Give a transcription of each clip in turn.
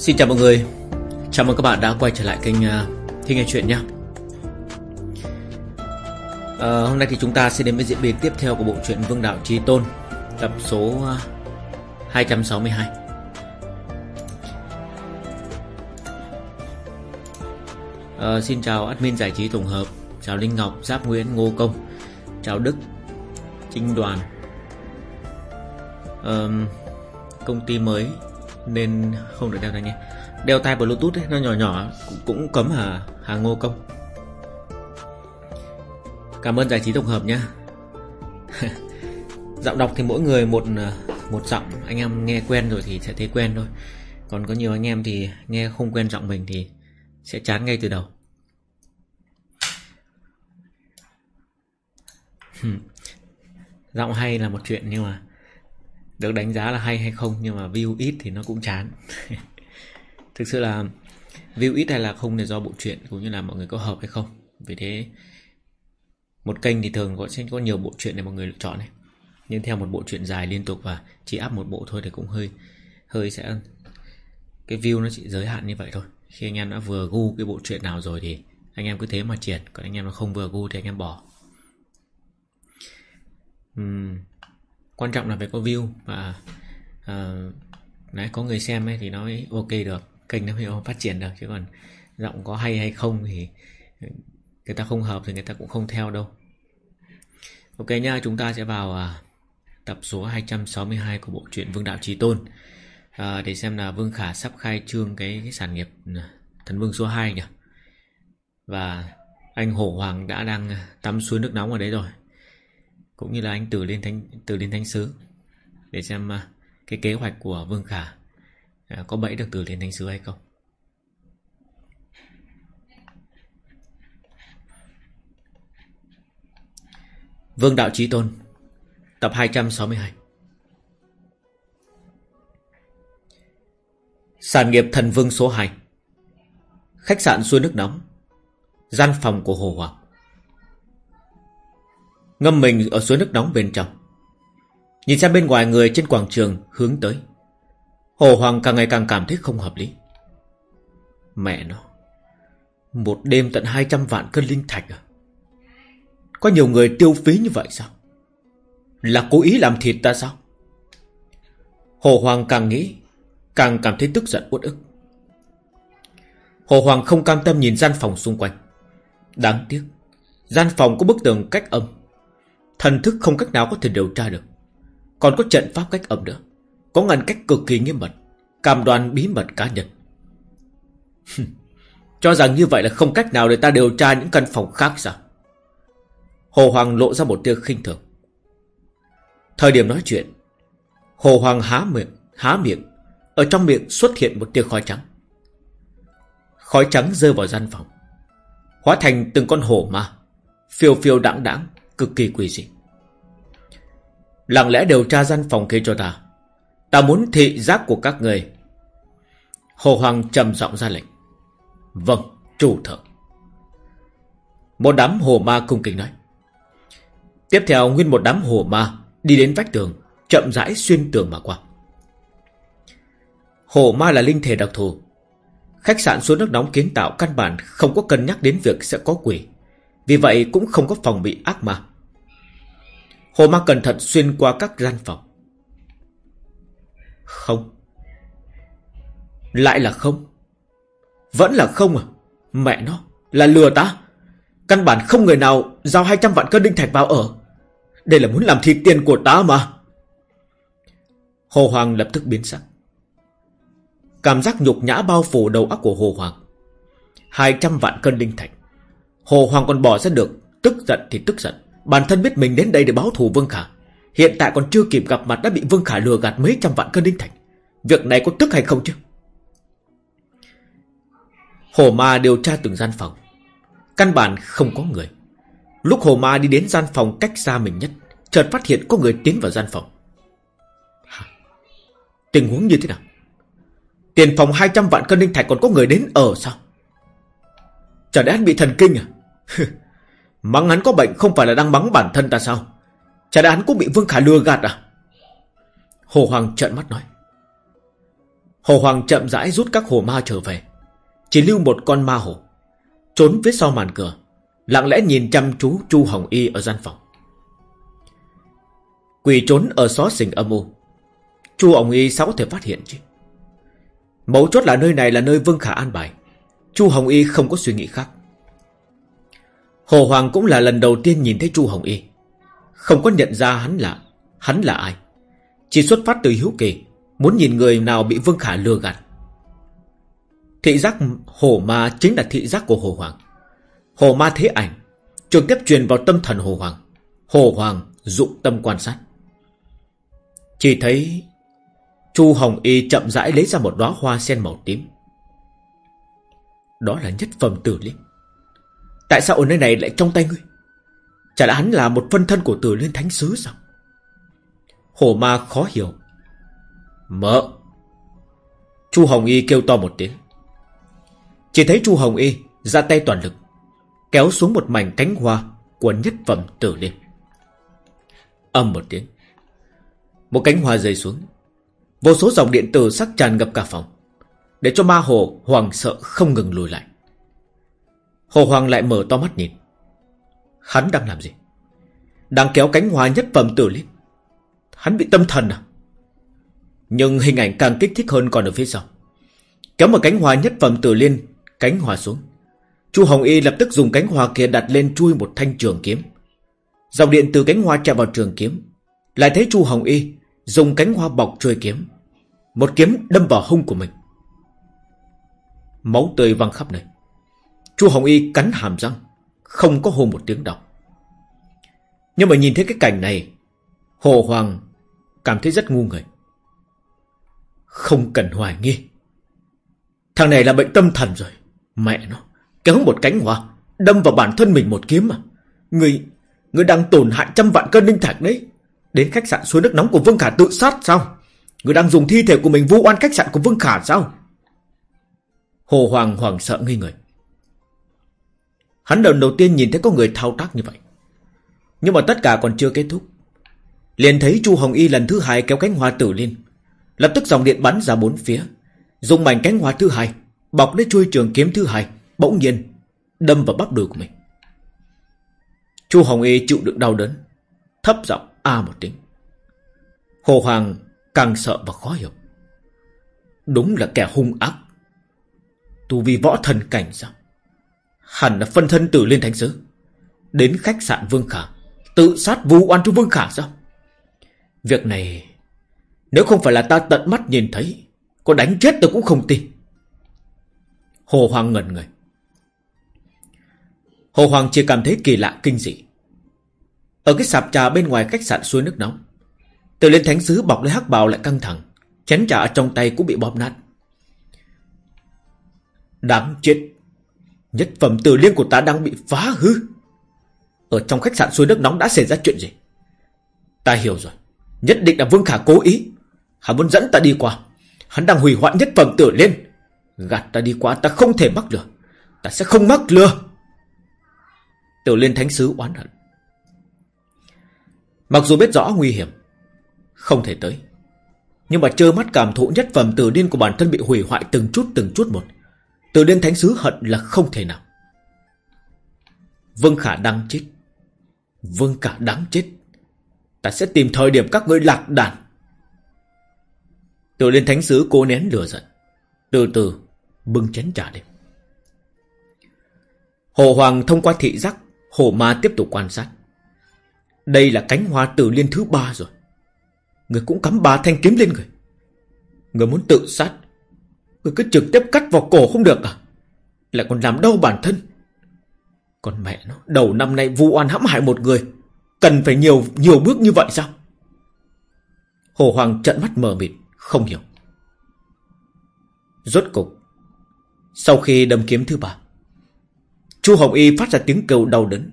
Xin chào mọi người. Chào mừng các bạn đã quay trở lại kênh à, uh, Thi Nghe Chuyện nhé. Uh, Hôm nay thì chúng ta sẽ đến với diễn biến tiếp theo của bộ truyện Vương Đạo Trí Tôn Tập số uh, 262 uh, Xin chào admin giải trí tổng hợp Chào Linh Ngọc, Giáp Nguyễn, Ngô Công Chào Đức, Trinh Đoàn. Uh, Công ty mới nên không được đeo tai nghe đeo tai bluetooth ấy, nó nhỏ nhỏ cũng, cũng cấm hà hà ngô công. Cảm ơn giải trí tổng hợp nhá giọng đọc thì mỗi người một à, một giọng. Anh em nghe quen rồi thì sẽ thấy quen thôi. Còn có nhiều anh em thì nghe không quen giọng mình thì sẽ chán ngay từ đầu. Giọng hay là một chuyện nhưng mà được đánh giá là hay hay không nhưng mà view ít thì nó cũng chán. Thực sự là view ít hay là không là do bộ truyện cũng như là mọi người có hợp hay không. Vì thế một kênh thì thường có sẽ có nhiều bộ truyện để mọi người lựa chọn này. Nhưng theo một bộ truyện dài liên tục và chỉ áp một bộ thôi thì cũng hơi hơi sẽ cái view nó chỉ giới hạn như vậy thôi. Khi anh em đã vừa gu cái bộ truyện nào rồi thì anh em cứ thế mà triệt còn anh em nó không vừa gu thì anh em bỏ. Uhm, quan trọng là phải có view và ờ, uh, đấy có người xem ấy thì nó mới ok được kênh nó mới phát triển được chứ còn giọng có hay hay không thì người ta không hợp thì người ta cũng không theo đâu. Ok nha chúng ta sẽ vào uh, tập số 262 của bộ truyện Vương Đạo Trí Tôn. À, để xem là Vương Khả sắp khai trương cái, cái sản nghiệp à, thần vương số 2 nhỉ? Và anh Hổ Hoàng đã đang à, tắm suối nước nóng ở đấy rồi cũng như là anh từ Liên Thánh từ Liên Thánh Sứ để xem à, cái kế hoạch của Vương Khả à, có bẫy được từ Liên Thánh Sứ hay không. Vương Đạo Chí Tôn Tập 262 Sản nghiệp thần vương số 2 Khách sạn suối nước nóng Gian phòng của Hồ Hoàng. Ngâm mình ở suối nước nóng bên trong. Nhìn xem bên ngoài người trên quảng trường hướng tới. Hồ Hoàng càng ngày càng cảm thấy không hợp lý. Mẹ nó, Một đêm tận 200 vạn cân linh thạch à? Có nhiều người tiêu phí như vậy sao? Là cố ý làm thịt ta sao? Hồ Hoàng càng nghĩ, Càng cảm thấy tức giận uất ức. Hồ Hoàng không cam tâm nhìn gian phòng xung quanh. Đáng tiếc, Gian phòng có bức tường cách âm. Thần thức không cách nào có thể điều tra được. Còn có trận pháp cách âm nữa. Có ngăn cách cực kỳ nghiêm mật Cảm đoàn bí mật cá nhân. Cho rằng như vậy là không cách nào để ta điều tra những căn phòng khác sao? Hồ Hoàng lộ ra một tia khinh thường. Thời điểm nói chuyện, Hồ Hoàng há miệng Há miệng. Ở trong miệng xuất hiện một tia khói trắng. Khói trắng rơi vào gian phòng, Hóa thành từng con hổ ma, Phiêu phiêu đãng đãng cực kỳ quỷ dị. Lặng lẽ điều tra gian phòng kia cho ta. Ta muốn thị giác của các người. Hồ Hoàng trầm giọng ra lệnh. Vâng, chủ thượng. Một đám hồ ma cung kính nói. Tiếp theo nguyên một đám hồ ma đi đến vách tường, chậm rãi xuyên tường mà qua. Hồ ma là linh thể đặc thù. Khách sạn xuống nước nóng kiến tạo căn bản không có cân nhắc đến việc sẽ có quỷ. Vì vậy cũng không có phòng bị ác ma. Hồ ma cẩn thận xuyên qua các gian phòng. Không. Lại là không. Vẫn là không à? Mẹ nó, là lừa ta. Căn bản không người nào giao 200 vạn cân đinh thạch vào ở. Đây là muốn làm thịt tiền của ta mà. Hồ Hoàng lập tức biến sắc. Cảm giác nhục nhã bao phủ đầu óc của Hồ Hoàng. 200 vạn cân đinh thạch. Hồ Hoàng còn bỏ ra được, tức giận thì tức giận. Bản thân biết mình đến đây để báo thù Vương Khả. Hiện tại còn chưa kịp gặp mặt đã bị Vương Khả lừa gạt mấy trăm vạn cân đinh thành Việc này có tức hay không chứ? Hồ Ma điều tra từng gian phòng. Căn bản không có người. Lúc Hồ Ma đi đến gian phòng cách xa mình nhất, Chợt phát hiện có người tiến vào gian phòng. Tình huống như thế nào? Tiền phòng 200 vạn cân đinh thạch còn có người đến ở sao? Chả lẽ anh bị thần kinh à? Mắng hắn có bệnh không phải là đang mắng bản thân ta sao? Chả lẽ hắn cũng bị Vương Khả lừa gạt à? Hồ Hoàng trợn mắt nói. Hồ Hoàng chậm rãi rút các hồ ma trở về. Chỉ lưu một con ma hồ. Trốn phía sau màn cửa. Lặng lẽ nhìn chăm chú Chu Hồng Y ở gian phòng. Quỳ trốn ở xó xỉnh âm u. Chu Hồng Y sao có thể phát hiện chứ? Mấu chốt là nơi này là nơi Vương Khả an bài. Chu Hồng Y không có suy nghĩ khác. Hồ Hoàng cũng là lần đầu tiên nhìn thấy Chu Hồng Y. Không có nhận ra hắn là Hắn là ai. Chỉ xuất phát từ hiếu kỳ, Muốn nhìn người nào bị Vương Khả lừa gạt. Thị giác hồ ma chính là thị giác của Hồ Hoàng. Hồ ma thế ảnh, Trực tiếp truyền vào tâm thần Hồ Hoàng. Hồ Hoàng dụng tâm quan sát. Chỉ thấy Chu Hồng Y chậm rãi lấy ra một đóa hoa sen màu tím. Đó là nhất phẩm tử linh. Tại sao ở nơi này lại trong tay ngươi? Chả lẽ hắn là một phân thân của tử liên thánh sứ sao? Hồ ma khó hiểu. Mỡ! Chu Hồng Y kêu to một tiếng. Chỉ thấy Chu Hồng Y ra tay toàn lực, Kéo xuống một mảnh cánh hoa Của nhất phẩm tử liên. Âm một tiếng. Một cánh hoa rơi xuống. Vô số dòng điện tử sắc tràn ngập cả phòng, Để cho ma hồ hoàng sợ không ngừng lùi lại. Hồ Hoàng lại mở to mắt nhìn. Hắn đang làm gì? Đang kéo cánh hoa nhất phẩm tử lên Hắn bị tâm thần à? Nhưng hình ảnh càng kích thích hơn còn ở phía sau. Kéo một cánh hoa nhất phẩm tử liên, Cánh hoa xuống. Chu Hồng Y lập tức dùng cánh hoa kia đặt lên chui một thanh trường kiếm. Dòng điện từ cánh hoa chạy vào trường kiếm. Lại thấy Chu Hồng Y Dùng cánh hoa bọc chui kiếm. Một kiếm đâm vào hông của mình. Máu tươi văng khắp nơi. Chu Hồng Y cắn hàm răng, Không có hô một tiếng động. Nhưng mà nhìn thấy cái cảnh này, Hồ Hoàng cảm thấy rất ngu người. Không cần hoài nghi. Thằng này là bệnh tâm thần rồi. Mẹ nó, Kéo một cánh hoa, Đâm vào bản thân mình một kiếm mà. Người Người đang tổn hại trăm vạn cân linh thạch đấy. Đến khách sạn suối nước nóng của Vương Khả tự sát sao? Người đang dùng thi thể của mình vu oan khách sạn của Vương Khả sao? Hồ Hoàng hoàng sợ nghi người. Hắn lần đầu tiên nhìn thấy có người thao tác như vậy. Nhưng mà tất cả còn chưa kết thúc. Liền thấy Chu Hồng Y lần thứ hai kéo cánh hoa tử lên. Lập tức dòng điện bắn ra bốn phía. Dùng mảnh cánh hoa thứ hai, Bọc lấy chui trường kiếm thứ hai, Bỗng nhiên Đâm vào bắp đùi của mình. Chu Hồng Y chịu đựng đau đớn, Thấp giọng a một tiếng. Hồ Hoàng càng sợ và khó hiểu. Đúng là kẻ hung ác. Tu vi võ thần cảnh sao? Hẳn là phân thân tử liên thánh sứ. Đến khách sạn Vương Khả, Tự sát vu oan cho Vương Khả sao? Việc này, Nếu không phải là ta tận mắt nhìn thấy, Có đánh chết tôi cũng không tin. Hồ Hoàng ngẩn người. Hồ Hoàng chỉ cảm thấy kỳ lạ kinh dị. Ở cái sạp trà bên ngoài khách sạn suối nước nóng, Từ lên thánh sứ bọc lấy hắc bào lại căng thẳng, Chén trà trong tay cũng bị bóp nát. Đáng chết Nhất phẩm tử liên của ta đang bị phá hư. Ở trong khách sạn suối nước nóng đã xảy ra chuyện gì? Ta hiểu rồi. Nhất định là Vương Khả cố ý. Hắn muốn dẫn ta đi qua. Hắn đang hủy hoại nhất phẩm tử liên. Gạt ta đi qua, ta không thể mắc lừa Ta sẽ không mắc lừa Tử liên thánh sứ oán hận. Mặc dù biết rõ nguy hiểm, Không thể tới. Nhưng mà trơ mắt cảm thụ nhất phẩm tử liên của bản thân bị hủy hoại từng chút từng chút một từ đến thánh sứ hận là không thể nào. Vương Khả đang chết. Vương Khả đáng chết. Ta sẽ tìm thời điểm các ngươi lạc đàn. Từ liên thánh sứ cố nén lửa giận. Từ từ, bưng chén trà đêm Hồ Hoàng thông qua thị giác, Hồ Ma tiếp tục quan sát. Đây là cánh hoa tử liên thứ ba rồi. Người cũng cắm ba thanh kiếm lên người. Người muốn tự sát Người cứ trực tiếp cắt vào cổ không được à? Lại còn làm đau bản thân. Còn mẹ nó, Đầu năm nay vu oan hãm hại một người. Cần phải nhiều nhiều bước như vậy sao? Hồ Hoàng trận mắt mờ mịt, Không hiểu. Rốt cục, Sau khi đâm kiếm thứ ba, Chu Hồng Y phát ra tiếng kêu đau đớn.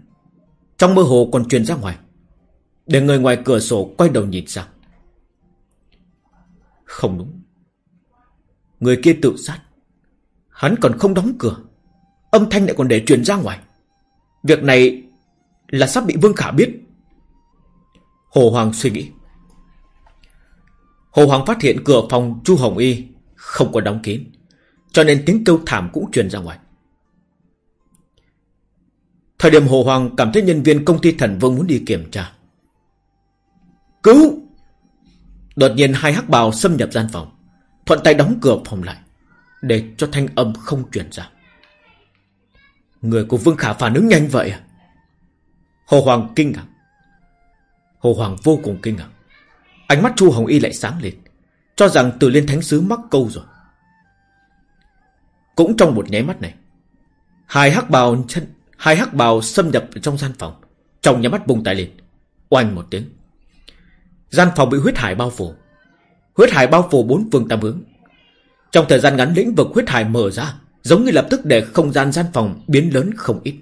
Trong mơ hồ còn truyền ra ngoài. Để người ngoài cửa sổ quay đầu nhìn sang. Không đúng. Người kia tự sát. Hắn còn không đóng cửa. Âm thanh lại còn để truyền ra ngoài. Việc này là sắp bị Vương Khả biết. Hồ Hoàng suy nghĩ. Hồ Hoàng phát hiện cửa phòng Chu Hồng Y Không có đóng kín, Cho nên tiếng kêu thảm cũng truyền ra ngoài. Thời điểm Hồ Hoàng cảm thấy nhân viên công ty thần vương muốn đi kiểm tra. Cứu! Đột nhiên hai hắc bào xâm nhập gian phòng. Thuận tay đóng cửa phòng lại, Để cho thanh âm không truyền ra. Người của Vương Khả phản ứng nhanh vậy à? Hồ Hoàng kinh ngạc. Hồ Hoàng vô cùng kinh ngạc. Ánh mắt Chu Hồng Y lại sáng lên, Cho rằng từ liên thánh sứ mắc câu rồi. Cũng trong một nháy mắt này, Hai hắc bào chân, Hai hắc bào xâm nhập trong gian phòng, Trong nhà mắt bùng tay lên. Oanh một tiếng. Gian phòng bị huyết hải bao phủ. Huyết hải bao phủ bốn phương tam hướng. Trong thời gian ngắn, lĩnh vực huyết hải mở ra, Giống như lập tức để không gian gian phòng biến lớn không ít.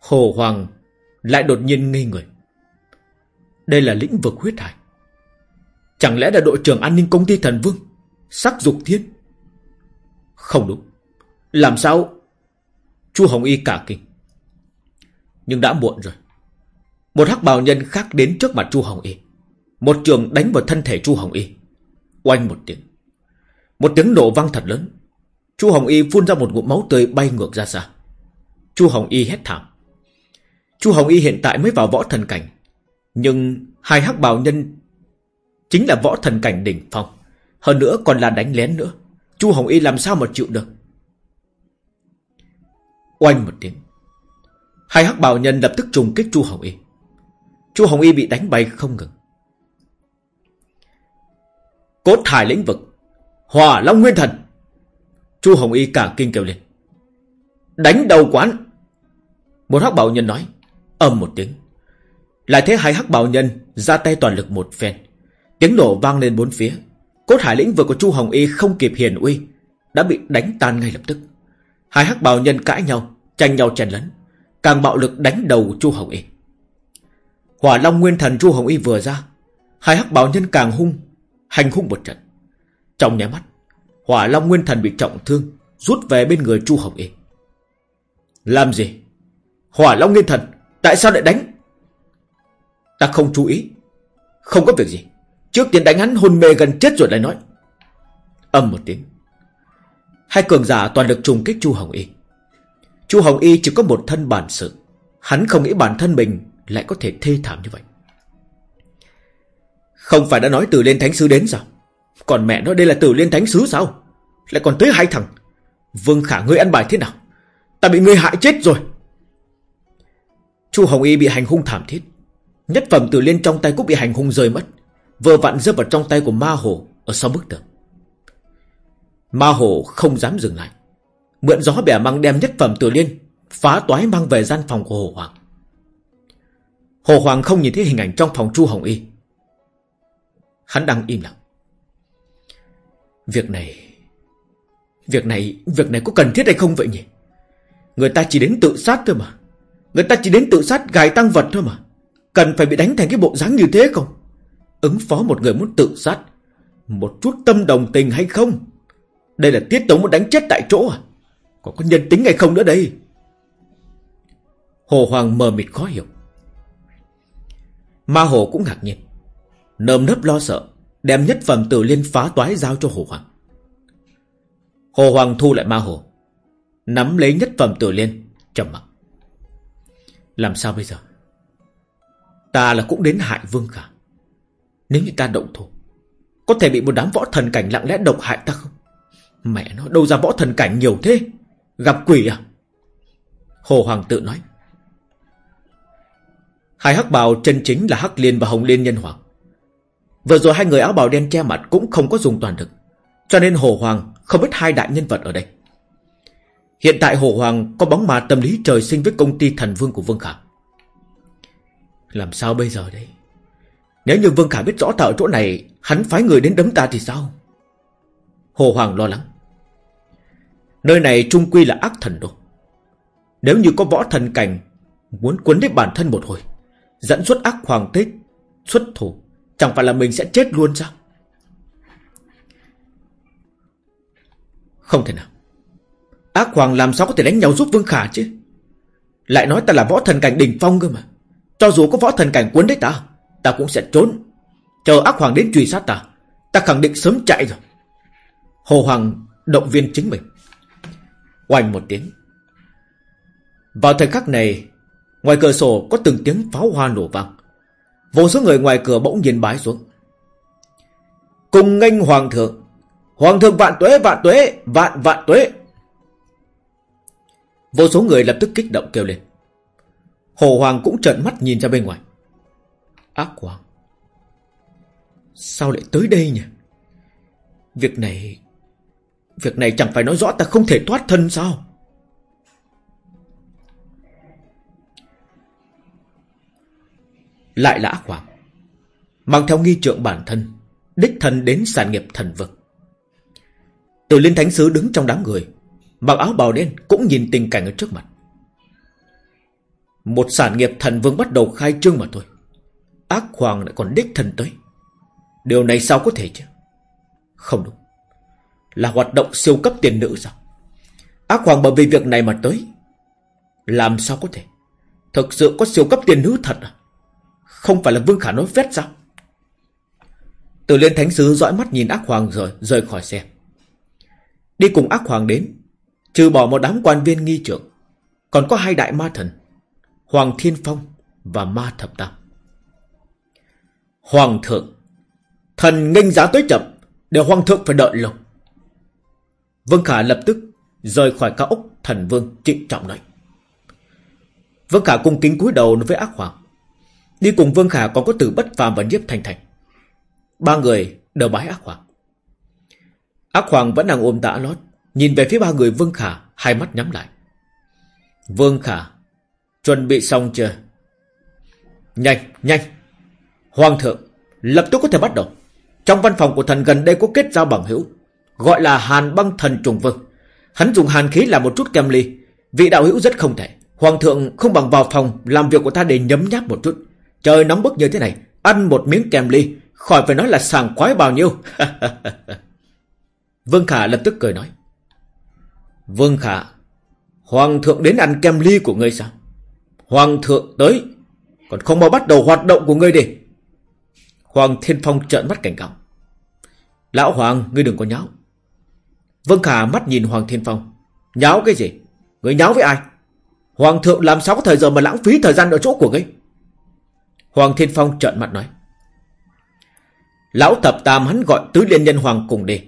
Hồ Hoàng lại đột nhiên ngây người. Đây là lĩnh vực huyết hải. Chẳng lẽ là đội trưởng an ninh công ty thần vương, Sắc dục thiên? Không đúng. Làm sao? Chu Hồng Y cả kinh. Nhưng đã muộn rồi. Một hắc bào nhân khác đến trước mặt Chu Hồng Y. Một trường đánh vào thân thể Chu Hồng Y. Oanh một tiếng. Một tiếng nổ vang thật lớn. Chu Hồng Y phun ra một ngụm máu tươi bay ngược ra xa. Chu Hồng Y hét thảm. Chu Hồng Y hiện tại mới vào võ thần cảnh. Nhưng hai hắc bào nhân Chính là võ thần cảnh đỉnh phong. Hơn nữa còn là đánh lén nữa. Chu Hồng Y làm sao mà chịu được? Oanh một tiếng. Hai hắc bào nhân lập tức trùng kích Chu Hồng Y. Chu Hồng Y bị đánh bay không ngừng. Cốt thải lĩnh vực. Hỏa Long Nguyên Thần. Chu Hồng Y cả kinh kêu lên. Đánh đầu quán. Một hắc bảo nhân nói Âm một tiếng. Lại thế hai hắc bảo nhân ra tay toàn lực một phen. Tiếng nổ vang lên bốn phía. Cốt hải lĩnh vực của Chu Hồng Y không kịp hiền uy, Đã bị đánh tan ngay lập tức. Hai hắc bào nhân cãi nhau, Tranh nhau chèn lấn, Càng bạo lực đánh đầu Chu Hồng Y. Hỏa Long Nguyên Thần Chu Hồng Y vừa ra, Hai hắc bào nhân càng hung Hành hung một trận. Trong nháy mắt, Hỏa Long Nguyên Thần bị trọng thương, Rút về bên người Chu Hồng Y Làm gì? Hỏa Long Nguyên Thần, Tại sao lại đánh? Ta không chú ý. Không có việc gì. Trước tiên đánh hắn hôn mê gần chết rồi lại nói. Âm một tiếng. Hai cường giả toàn lực trùng kích Chu Hồng Y Chu Hồng Y chỉ có một thân bản sự. Hắn không nghĩ bản thân mình Lại có thể thê thảm như vậy. Không phải đã nói từ liên thánh sứ đến sao? Còn mẹ nói đây là từ liên thánh sứ sao? Lại còn tới hai thằng. Vương khả, ngươi ăn bài thế nào? Ta bị ngươi hại chết rồi. Chu Hồng Y bị hành hung thảm thiết. Nhất phẩm từ liên trong tay cũng bị hành hung rơi mất. Vừa vặn rơi vào trong tay của ma hồ Ở sau bức tường. Ma hồ không dám dừng lại. Mượn gió bẻ măng đem nhất phẩm từ liên Phá toái mang về gian phòng của Hồ Hoàng. Hồ Hoàng không nhìn thấy hình ảnh trong phòng Chu Hồng Y. Hắn đang im lặng. Việc này Việc này Việc này có cần thiết hay không vậy nhỉ? Người ta chỉ đến tự sát thôi mà. Người ta chỉ đến tự sát gài tăng vật thôi mà. Cần phải bị đánh thành cái bộ dáng như thế không? Ứng phó một người muốn tự sát, Một chút tâm đồng tình hay không? Đây là tiết tấu muốn đánh chết tại chỗ à? Còn có nhân tính hay không nữa đây? Hồ Hoàng mờ mịt khó hiểu. Ma Hồ cũng ngạc nhiên. Nơm nớp lo sợ, Đem nhất phẩm tử liên phá toái giao cho Hồ Hoàng. Hồ Hoàng thu lại Ma Hồ, Nắm lấy nhất phẩm tử liên, trầm mặc. Làm sao bây giờ? Ta là cũng đến hại Vương Khả. Nếu như ta động thủ, Có thể bị một đám võ thần cảnh lặng lẽ độc hại ta không? Mẹ nó, đâu ra võ thần cảnh nhiều thế? Gặp quỷ à? Hồ Hoàng tự nói. Hai hắc bào chân chính là hắc liên và hồng liên nhân hoàng. Vừa rồi hai người áo bào đen che mặt Cũng không có dùng toàn lực. Cho nên Hồ Hoàng không biết hai đại nhân vật ở đây. Hiện tại Hồ Hoàng có bóng ma tâm lý trời sinh với công ty thần vương của Vương Khả. Làm sao bây giờ đây? Nếu như Vương Khả biết rõ ta ở chỗ này, Hắn phái người đến đấm ta thì sao? Hồ Hoàng lo lắng. Nơi này trung quy là ác thần đồ Nếu như có võ thần cảnh, Muốn quấn đến bản thân một hồi, Dẫn xuất ác hoàng tích Xuất thủ Chẳng phải là mình sẽ chết luôn sao Không thể nào Ác hoàng làm sao có thể đánh nhau giúp Vương Khả chứ Lại nói ta là võ thần cảnh đỉnh phong cơ mà cho dù có võ thần cảnh cuốn đấy ta Ta cũng sẽ trốn Chờ ác hoàng đến truy sát ta Ta khẳng định sớm chạy rồi Hồ Hoàng động viên chính mình. Oanh một tiếng. Vào thời khắc này, ngoài cửa sổ có từng tiếng pháo hoa nổ vang. Vô số người ngoài cửa bỗng nhìn bái xuống. Cùng nghênh Hoàng thượng. Hoàng thượng vạn tuế, vạn tuế, vạn vạn tuế. Vô số người lập tức kích động kêu lên. Hồ Hoàng cũng trợn mắt nhìn ra bên ngoài. Ác Hoàng. Sao lại tới đây nhỉ? Việc này... Việc này chẳng phải nói rõ ta không thể thoát thân sao? Lại là ác hoàng. Mang theo nghi trượng bản thân, đích thân đến sản nghiệp thần vực. Tiểu liên thánh sứ đứng trong đám người, mặc áo bào đen cũng nhìn tình cảnh ở trước mặt. Một sản nghiệp thần vương bắt đầu khai trương mà thôi. Ác hoàng lại còn đích thân tới. Điều này sao có thể chứ? Không đúng. Là hoạt động siêu cấp tiền nữ sao? Ác hoàng bởi vì việc này mà tới. Làm sao có thể? Thực sự có siêu cấp tiền nữ thật à? Không phải là Vương Khả nói phét sao? Từ liên thánh sứ dõi mắt nhìn ác hoàng rồi rời khỏi xe. Đi cùng ác hoàng đến. Trừ bỏ một đám quan viên nghi trưởng. Còn có hai đại ma thần. Hoàng Thiên Phong và Ma Thập Tam. Hoàng thượng. Thần nghênh giá tới chậm. Để hoàng thượng phải đợi lâu. Vương Khả lập tức rời khỏi cao ốc thần vương trịnh trọng nói. Vương Khả cung kính cúi đầu với ác hoàng. Đi cùng Vương Khả còn có từ bất phàm và nhiếp thành thành. Ba người đều bái ác hoàng. Ác hoàng vẫn đang ôm tã lót. Nhìn về phía ba người Vương Khả, hai mắt nhắm lại. Vương Khả, chuẩn bị xong chưa? Nhanh, nhanh. Hoàng thượng, lập tức có thể bắt đầu. Trong văn phòng của thần gần đây có kết giao bằng hữu. Gọi là Hàn băng thần trùng vương. Hắn dùng hàn khí làm một chút kem ly. Vị đạo hữu rất không thể. Hoàng thượng không bằng vào phòng làm việc của ta để nhấm nháp một chút. Trời nóng bức như thế này, ăn một miếng kem ly, khỏi phải nói là sàng khoái bao nhiêu. Vương Khả lập tức cười nói. Vương Khả, Hoàng thượng đến ăn kem ly của ngươi sao? Hoàng thượng tới, còn không mau bắt đầu hoạt động của ngươi đi. Hoàng Thiên Phong trợn mắt cảnh cáo. Lão Hoàng, ngươi đừng có nháo. Vương Khả mắt nhìn Hoàng Thiên Phong. Nháo cái gì? Ngươi nháo với ai? Hoàng thượng làm sao có thời giờ mà lãng phí thời gian ở chỗ của ngươi? Hoàng Thiên Phong trợn mặt nói. Lão thập tam hắn gọi tứ liên nhân hoàng cùng đi.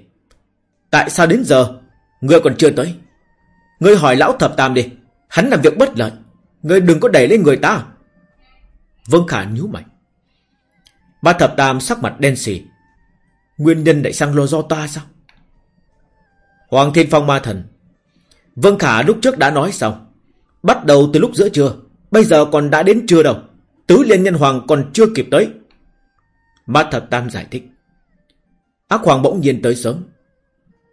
Tại sao đến giờ Ngươi còn chưa tới? Ngươi hỏi lão thập tam đi, Hắn làm việc bất lợi. Ngươi đừng có đẩy lên người ta. Vương Khả nhíu mày. Ba thập tam sắc mặt đen xì. Nguyên nhân đại sang lo do ta sao? Hoàng Thiên Phong ma thần. Vương Khả lúc trước đã nói xong. Bắt đầu từ lúc giữa trưa, Bây giờ còn đã đến trưa đâu. Tứ liên nhân hoàng còn chưa kịp tới. Ma thập tam giải thích. Ác hoàng bỗng nhiên tới sớm.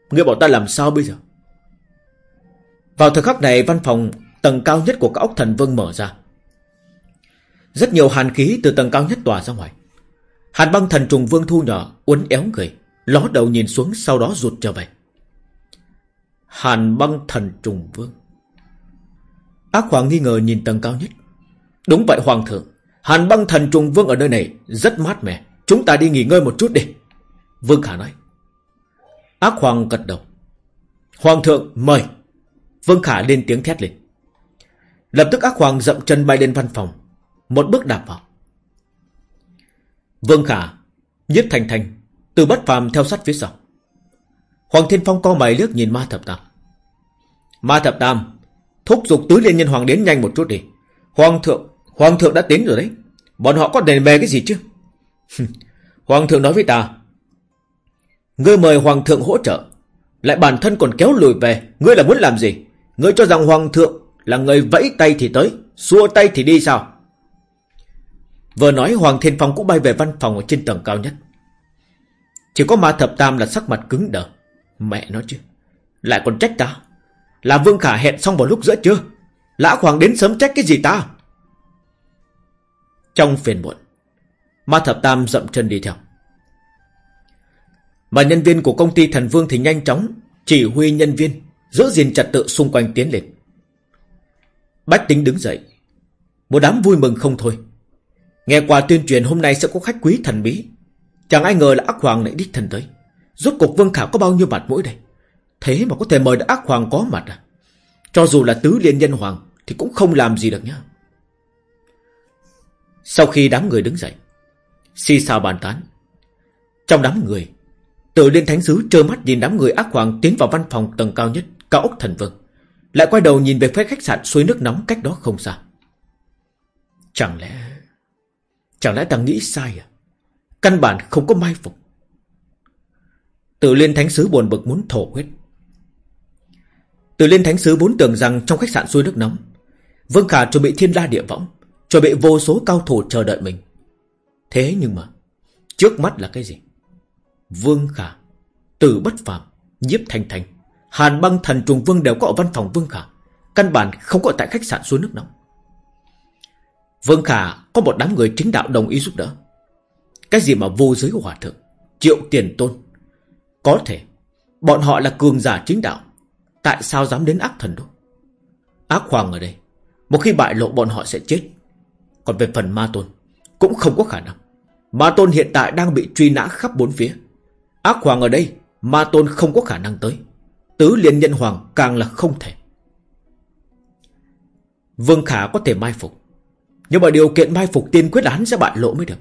Ngươi bảo ta làm sao bây giờ? Vào thời khắc này, Văn phòng tầng cao nhất của các ốc thần vương mở ra. Rất nhiều hàn khí từ tầng cao nhất tỏa ra ngoài. Hàn băng thần trùng vương thu nhỏ Uốn éo người, Ló đầu nhìn xuống sau đó rụt trở về. Hàn băng thần trùng vương. Ác hoàng nghi ngờ nhìn tầng cao nhất. Đúng vậy, hoàng thượng. Hàn băng thần trùng vương ở nơi này Rất mát mẻ Chúng ta đi nghỉ ngơi một chút đi Vương Khả nói Ác hoàng gật đầu. Hoàng thượng mời. Vương Khả lên tiếng thét lên. Lập tức ác hoàng dậm chân bay lên văn phòng. Một bước đạp vào. Vương Khả, Nhiếp Thành Thành, từ bất phàm theo sát phía sau. Hoàng Thiên Phong co mày liếc nhìn Ma Thập Tam. Ma Thập Tam, thúc giục tứ liên nhân hoàng đến nhanh một chút đi. Hoàng thượng, Hoàng thượng đã tiến rồi đấy. Bọn họ có đền bè cái gì chứ? Hoàng thượng nói với ta, Ngươi mời hoàng thượng hỗ trợ Lại bản thân còn kéo lùi về Ngươi là muốn làm gì? Ngươi cho rằng hoàng thượng là người vẫy tay thì tới Xua tay thì đi sao? Vừa nói Hoàng Thiên Phong cũng bay về văn phòng ở trên tầng cao nhất. Chỉ có ma thập tam là sắc mặt cứng đờ. Mẹ nó chứ Lại còn trách ta? Là Vương Khả hẹn xong vào lúc giữa chưa Lã Hoàng đến sớm trách cái gì ta? Trong phiền muộn. Ma thập tam dậm chân đi theo. Mà nhân viên của công ty thần vương thì nhanh chóng Chỉ huy nhân viên, Giữ gìn trật tự xung quanh tiến lên. Bách tính đứng dậy. Một đám vui mừng không thôi. Nghe qua tuyên truyền hôm nay sẽ có khách quý thần bí. Chẳng ai ngờ là ác hoàng lại đích thần tới. Rốt cuộc Vương Khả có bao nhiêu mặt mũi đây? Thế mà có thể mời được ác hoàng có mặt à? Cho dù là tứ liên nhân hoàng Thì cũng không làm gì được nhá. Sau khi đám người đứng dậy, Xì xào bàn tán. Trong đám người Tự liên thánh sứ trơ mắt nhìn đám người ác hoàng Tiến vào văn phòng tầng cao nhất, Cao ốc thần vương, Lại quay đầu nhìn về phía khách sạn suối nước nóng cách đó không xa. Chẳng lẽ Chẳng lẽ ta nghĩ sai à? Căn bản không có mai phục. Tự liên thánh sứ buồn bực muốn thổ huyết. Tự liên thánh sứ vốn tưởng rằng Trong khách sạn suối nước nóng, Vương Khả chuẩn bị thiên la địa võng. Chuẩn bị vô số cao thủ chờ đợi mình. Thế nhưng mà, Trước mắt là cái gì? Vương Khả Từ bất phàm, Nhiếp thành thành Hàn băng thần trùng vương đều có ở văn phòng Vương Khả, Căn bản không có tại khách sạn suối nước nóng Vương Khả có một đám người chính đạo đồng ý giúp đỡ. Cái gì mà vô giới hòa thượng, Triệu tiền tôn? Có thể, Bọn họ là cường giả chính đạo, Tại sao dám đến ác thần đâu Ác hoàng ở đây, Một khi bại lộ bọn họ sẽ chết. Còn về phần ma tôn, Cũng không có khả năng. Ma tôn hiện tại đang bị truy nã khắp bốn phía. Ác hoàng ở đây, Ma tôn không có khả năng tới. Tứ liên nhân hoàng càng là không thể. Vương Khả có thể mai phục. Nhưng mà điều kiện mai phục tiên quyết là hắn sẽ bại lộ mới được.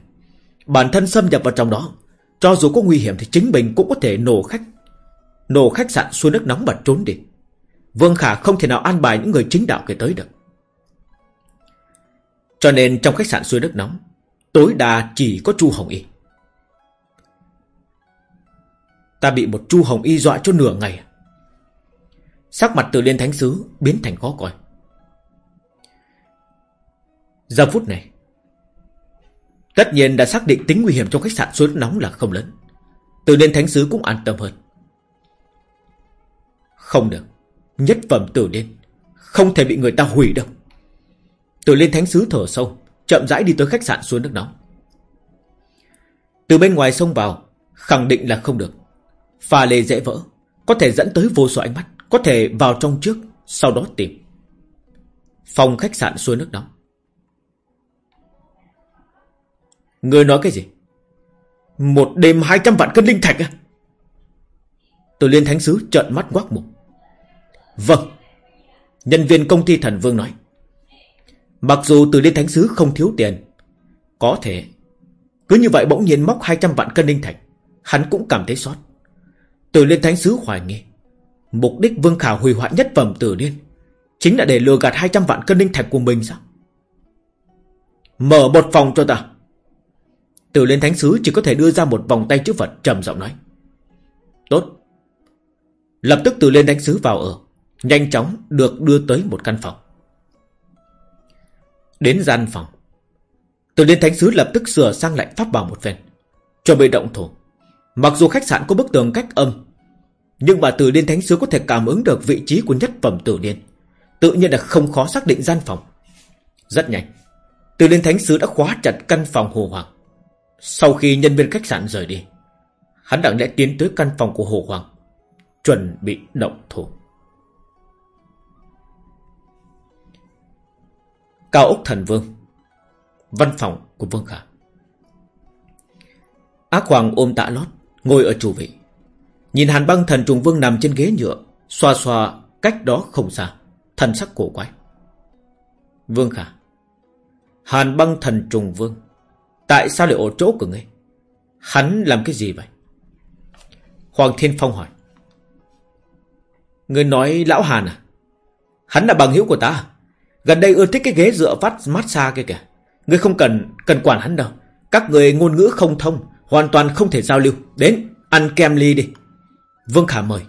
Bản thân xâm nhập vào trong đó, Cho dù có nguy hiểm thì chính mình cũng có thể nổ khách. Nổ khách sạn xuôi nước nóng và trốn đi. Vương Khả không thể nào an bài những người chính đạo kia tới được. Cho nên trong khách sạn suối nước nóng, Tối đa chỉ có Chu Hồng Y. Ta bị một Chu Hồng Y dọa cho nửa ngày. Sắc mặt từ liên thánh sứ Biến thành khó coi. Giờ phút này, Tất nhiên đã xác định tính nguy hiểm trong khách sạn suối nóng là không lớn. Từ liên thánh sứ cũng an tâm hơn. Không được. Nhất phẩm tử liên Không thể bị người ta hủy đâu. Từ lên thánh sứ thở sâu, Chậm rãi đi tới khách sạn xuống nước nóng. Từ bên ngoài sông vào, Khẳng định là không được. Pha lê dễ vỡ, Có thể dẫn tới vô số ánh mắt, Có thể vào trong trước, Sau đó tìm. Phòng khách sạn suối nước nóng. Người nói cái gì? Một đêm 200 vạn cân linh thạch à? Từ liên thánh sứ trợn mắt quắc mục Vâng Nhân viên công ty thần vương nói. Mặc dù từ liên thánh sứ không thiếu tiền, Có thể Cứ như vậy bỗng nhiên móc 200 vạn cân linh thạch, Hắn cũng cảm thấy sót Từ liên thánh sứ hoài nghi, Mục đích vương khảo hủy hoại nhất phẩm tử liên Chính là để lừa gạt 200 vạn cân linh thạch của mình sao? Mở một phòng cho ta. Từ liên thánh sứ chỉ có thể đưa ra một vòng tay chữ Phật trầm giọng nói. Tốt. Lập tức từ liên thánh sứ vào ở, Nhanh chóng được đưa tới một căn phòng. Đến gian phòng. Từ liên thánh sứ lập tức sửa sang lại pháp bảo một phen, Chuẩn bị động thủ. Mặc dù khách sạn có bức tường cách âm, Nhưng mà từ liên thánh sứ có thể cảm ứng được vị trí của nhất phẩm tử liên Tự nhiên là không khó xác định gian phòng. Rất nhanh, Từ liên thánh sứ đã khóa chặt căn phòng hồ hoàng. Sau khi nhân viên khách sạn rời đi, Hắn đặng lẽ tiến tới căn phòng của hồ hoàng, Chuẩn bị động thủ. Cao ốc thần vương. Văn phòng của Vương Khả. Ác Hoàng ôm tạ lót, Ngồi ở chủ vị. Nhìn hàn băng thần trùng vương nằm trên ghế nhựa, Xoa xoa cách đó không xa, Thần sắc cổ quái. Vương Khả, Hàn băng thần trùng vương, Tại sao lại ở chỗ của ngươi? Hắn làm cái gì vậy? Hoàng Thiên Phong hỏi. Ngươi nói lão Hàn à? Hắn là bằng hữu của ta à? Gần đây ưa thích cái ghế dựa vắt massage kia kìa. Ngươi không cần cần quản hắn đâu. Các người ngôn ngữ không thông, hoàn toàn không thể giao lưu. Đến, ăn kem ly đi. Vương Khả mời.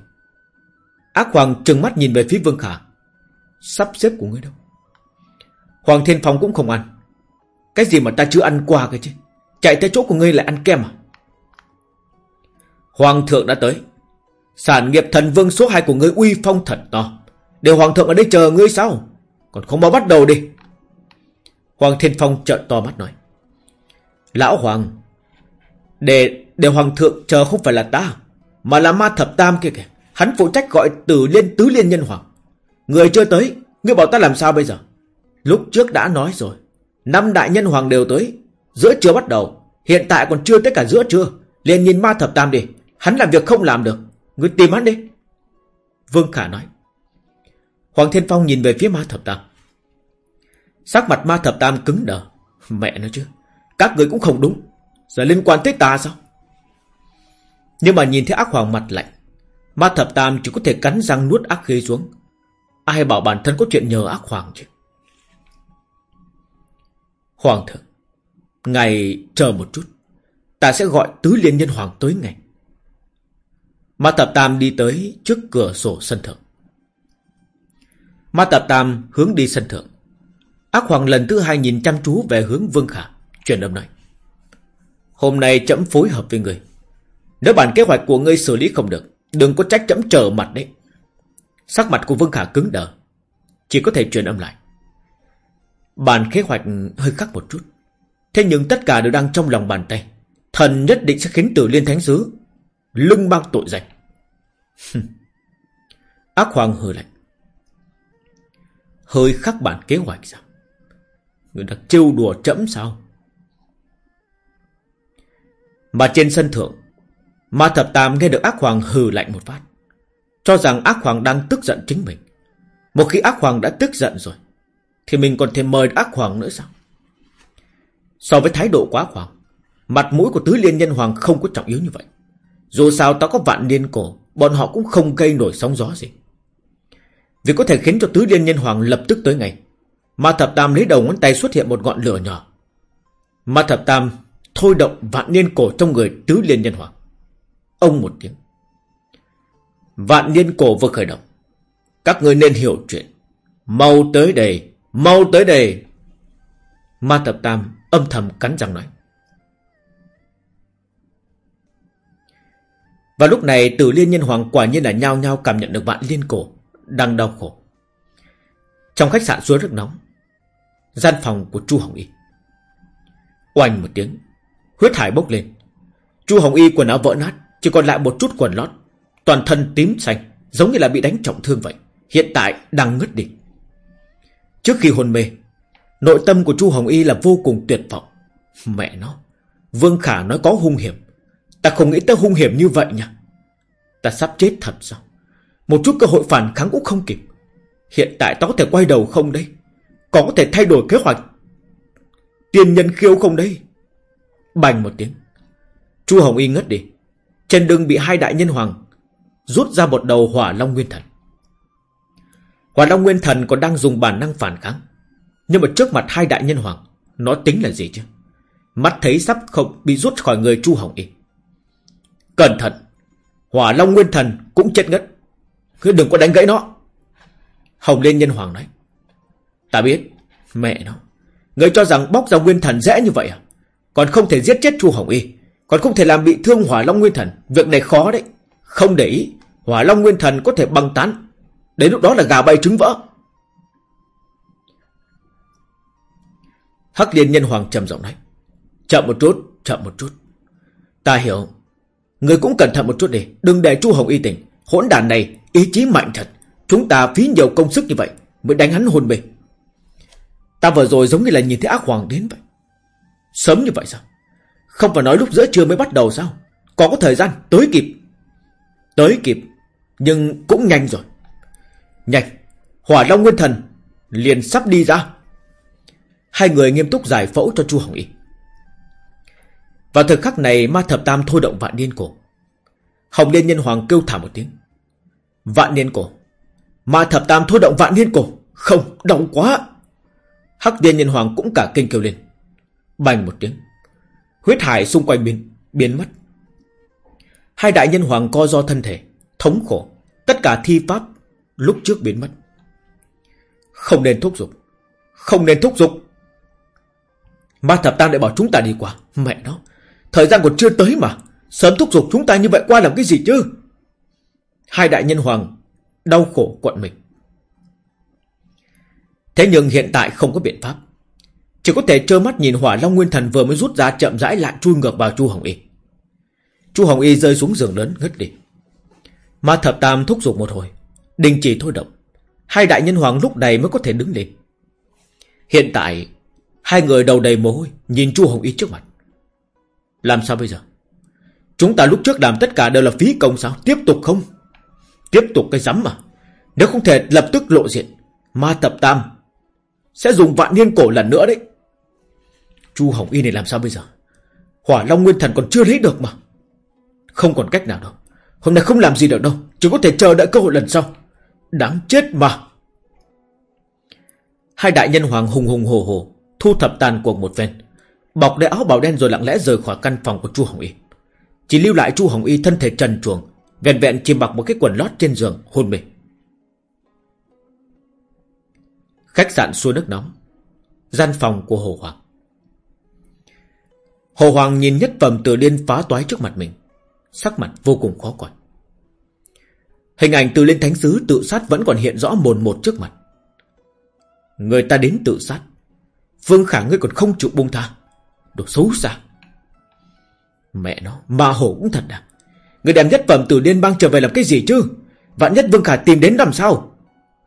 Ác Hoàng trừng mắt nhìn về phía Vương Khả. Sắp xếp của ngươi đâu? Hoàng Thiên Phong cũng không ăn. Cái gì mà ta chưa ăn qua cái chứ? Chạy tới chỗ của ngươi lại ăn kem à? Hoàng thượng đã tới. Sản nghiệp thần vương số 2 của ngươi uy phong thật to. đều hoàng thượng ở đây chờ ngươi sao? Còn không mau bắt đầu đi. Hoàng Thiên Phong trợn to mắt nói. Lão Hoàng, Để để Hoàng thượng chờ không phải là ta, Mà là ma thập tam kia kìa. Hắn phụ trách gọi từ liên, tứ liên nhân hoàng. Người chưa tới, Ngươi bảo ta làm sao bây giờ? Lúc trước đã nói rồi, Năm đại nhân hoàng đều tới, Giữa trưa bắt đầu, Hiện tại còn chưa tới cả giữa trưa, liền nhìn ma thập tam đi. Hắn làm việc không làm được, ngươi tìm hắn đi. Vương Khả nói. Hoàng Thiên Phong nhìn về phía ma thập tam. Sắc mặt ma thập tam cứng đờ. Mẹ nó chứ, Các người cũng không đúng. Giờ liên quan tới ta sao? Nhưng mà nhìn thấy ác hoàng mặt lạnh, Ma thập tam chỉ có thể cắn răng nuốt ác khí xuống. Ai bảo bản thân có chuyện nhờ ác hoàng chứ? Hoàng thượng ngày chờ một chút. Ta sẽ gọi tứ liên nhân hoàng tới ngay. Ma Thập Tam đi tới trước cửa sổ sân thượng. Ma Tạp Tam hướng đi sân thượng. Ác Hoàng lần thứ hai nhìn chăm chú về hướng Vương Khả, truyền âm nói. Hôm nay chấm phối hợp với người. Nếu bản kế hoạch của ngươi xử lý không được, đừng có trách chấm trở mặt đấy. Sắc mặt của Vương Khả cứng đờ, chỉ có thể truyền âm lại. Bản kế hoạch hơi khác một chút. Thế nhưng tất cả đều đang trong lòng bàn tay. Thần nhất định sẽ khiến tử liên thánh sứ Lưng mang tội danh. Ác hoàng hừ lạnh. Hơi khắc bản kế hoạch sao? Người đã trêu đùa chẫm sao? Mà trên sân thượng, Ma Thập Tam nghe được ác hoàng hừ lạnh một phát. Cho rằng ác hoàng đang tức giận chính mình. Một khi ác hoàng đã tức giận rồi, thì mình còn thêm mời ác hoàng nữa sao? So với thái độ quá hoàng, mặt mũi của tứ liên nhân hoàng không có trọng yếu như vậy. Dù sao ta có vạn niên cổ Bọn họ cũng không gây nổi sóng gió gì vì có thể khiến cho tứ liên nhân hoàng lập tức tới ngay. Ma thập tam lấy đầu ngón tay xuất hiện một ngọn lửa nhỏ. Ma thập tam thôi động vạn niên cổ trong người tứ liên nhân hoàng. Ông một tiếng. Vạn niên cổ vừa khởi động. Các người nên hiểu chuyện. Mau tới đây, Mau tới đây. Ma thập tam âm thầm cắn răng nói. Và lúc này tử liên nhân hoàng quả nhiên là nhao nhao cảm nhận được vạn liên cổ. Đang đau khổ. Trong khách sạn suối rất nóng, Gian phòng của Chu Hồng Y. Oanh một tiếng, Huyết hải bốc lên. Chu Hồng Y quần áo vỡ nát, Chỉ còn lại một chút quần lót, Toàn thân tím xanh, Giống như là bị đánh trọng thương vậy, Hiện tại đang ngất đi. Trước khi hôn mê, Nội tâm của Chu Hồng Y là vô cùng tuyệt vọng. Mẹ nó, Vương Khả nói có hung hiểm. Ta không nghĩ tới hung hiểm như vậy nha. Ta sắp chết thật sao? Một chút cơ hội phản kháng cũng không kịp. Hiện tại ta có thể quay đầu không đây? Có thể thay đổi kế hoạch. Tiền nhân khiêu không đây? Bành một tiếng. Chu Hồng Y ngất đi. Trên lưng bị hai đại nhân hoàng rút ra một đầu hỏa long nguyên thần. Hỏa long nguyên thần còn đang dùng bản năng phản kháng. Nhưng mà trước mặt hai đại nhân hoàng, nó tính là gì chứ? Mắt thấy sắp không bị rút khỏi người Chu Hồng Y. Cẩn thận Hỏa Long Nguyên Thần cũng chết ngất cứ đừng có đánh gãy nó. Hồng Liên Nhân Hoàng nói, Ta biết, Mẹ nó, Người cho rằng bóc ra Nguyên Thần dễ như vậy à? Còn không thể giết chết Chu Hồng Y, Còn không thể làm bị thương Hỏa Long Nguyên Thần. Việc này khó đấy. Không để ý, Hỏa Long Nguyên Thần có thể băng tán. Đến lúc đó là gà bay trứng vỡ. Hắc Liên Nhân Hoàng trầm giọng nói, Chậm một chút, Chậm một chút. Ta hiểu. Người cũng cẩn thận một chút đi, Đừng để chu Hồng y tỉnh. Hỗn đàn này ý chí mạnh thật. Chúng ta phí nhiều công sức như vậy Mới đánh hắn hôn mê. Ta vừa rồi giống như là nhìn thấy ác hoàng đến vậy. Sớm như vậy sao? Không phải nói lúc giữa trưa mới bắt đầu sao? Có có thời gian, tới kịp. Tới kịp, Nhưng cũng nhanh rồi. Nhanh. Hỏa Long Nguyên Thần liền sắp đi ra. Hai người nghiêm túc giải phẫu cho chu Hồng Y. Vào thời khắc này, ma thập tam thôi động vạn niên cổ. Hồng Liên Nhân Hoàng kêu thả một tiếng. Vạn niên cổ. Ma thập tam thôi động vạn niên cổ. Không, đau quá. Hắc tiên Nhân Hoàng cũng cả kinh kêu lên. Bành một tiếng. Huyết hải xung quanh biến, biến mất. Hai đại nhân hoàng co do thân thể, thống khổ. Tất cả thi pháp lúc trước biến mất. Không nên thúc giục. Không nên thúc giục. Ma thập tam lại bảo chúng ta đi qua. Mẹ nó. Thời gian còn chưa tới mà Sớm thúc giục chúng ta như vậy qua làm cái gì chứ Hai đại nhân hoàng Đau khổ quận mình. Thế nhưng hiện tại không có biện pháp. Chỉ có thể trơ mắt nhìn hỏa long nguyên thần vừa mới rút ra chậm rãi lại chui ngược vào Chu Hồng Y. Chu Hồng Y rơi xuống giường lớn ngất đi. Ma thập tam thúc giục một hồi, Đình chỉ thôi động. Hai đại nhân hoàng lúc này mới có thể đứng lên. Hiện tại, Hai người đầu đầy mồ hôi, Nhìn Chu Hồng Y trước mặt. Làm sao bây giờ? Chúng ta lúc trước làm tất cả đều là phí công sao? Tiếp tục không? Tiếp tục cái rắm mà. Nếu không thể lập tức lộ diện, Ma tập tam Sẽ dùng vạn niên cổ lần nữa đấy. Chu Hồng Y này làm sao bây giờ? Hỏa Long Nguyên Thần còn chưa lấy được mà. Không còn cách nào đâu. Hôm nay không làm gì được đâu. Chỉ có thể chờ đợi cơ hội lần sau. Đáng chết mà. Hai đại nhân hoàng hùng hùng hồ hồ Thu thập tàn cuộc một ven Bọc lấy áo bào đen rồi lặng lẽ rời khỏi căn phòng của Chu Hồng Y. Chỉ lưu lại Chu Hồng Y thân thể trần truồng Vẹn vẹn chỉ mặc một cái quần lót trên giường, hôn mê. Khách sạn xua nước nóng, Gian phòng của Hồ Hoàng. Hồ Hoàng nhìn nhất phẩm từ liên phá toái trước mặt mình, Sắc mặt vô cùng khó coi. Hình ảnh từ liên thánh sứ tự sát vẫn còn hiện rõ mồn một trước mặt. Người ta đến tự sát Vương Khả ngươi còn không chịu buông tha, Đồ xấu xa. Mẹ nó, Ma hổ cũng thật à? Người đem nhất phẩm từ liên bang trở về làm cái gì chứ? Vạn nhất Vương Khả tìm đến làm sao?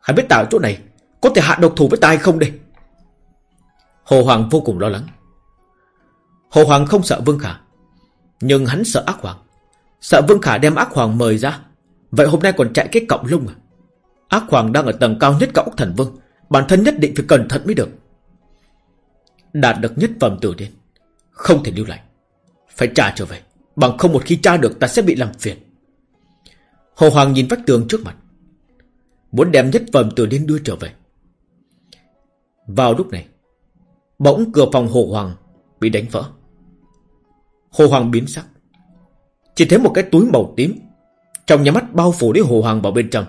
Hắn biết tạo chỗ này, Có thể hạ độc thủ với ta hay không đây? Hồ Hoàng vô cùng lo lắng. Hồ Hoàng không sợ Vương Khả, Nhưng hắn sợ ác hoàng. Sợ Vương Khả đem ác hoàng mời ra. Vậy hôm nay còn chạy cái cọng lông à? Ác hoàng đang ở tầng cao nhất cả Úc thần vương, Bản thân nhất định phải cẩn thận mới được. Đạt được nhất phẩm tử điên Không thể lưu lại, Phải trả trở về. Bằng không một khi tra được ta sẽ bị làm phiền. Hồ Hoàng nhìn vách tường trước mặt. Muốn đem nhất phẩm từ đến đưa trở về. Vào lúc này, Bỗng cửa phòng Hồ Hoàng Bị đánh vỡ. Hồ Hoàng biến sắc. Chỉ thấy một cái túi màu tím Trong nhà mắt bao phủ lấy Hồ Hoàng vào bên trong,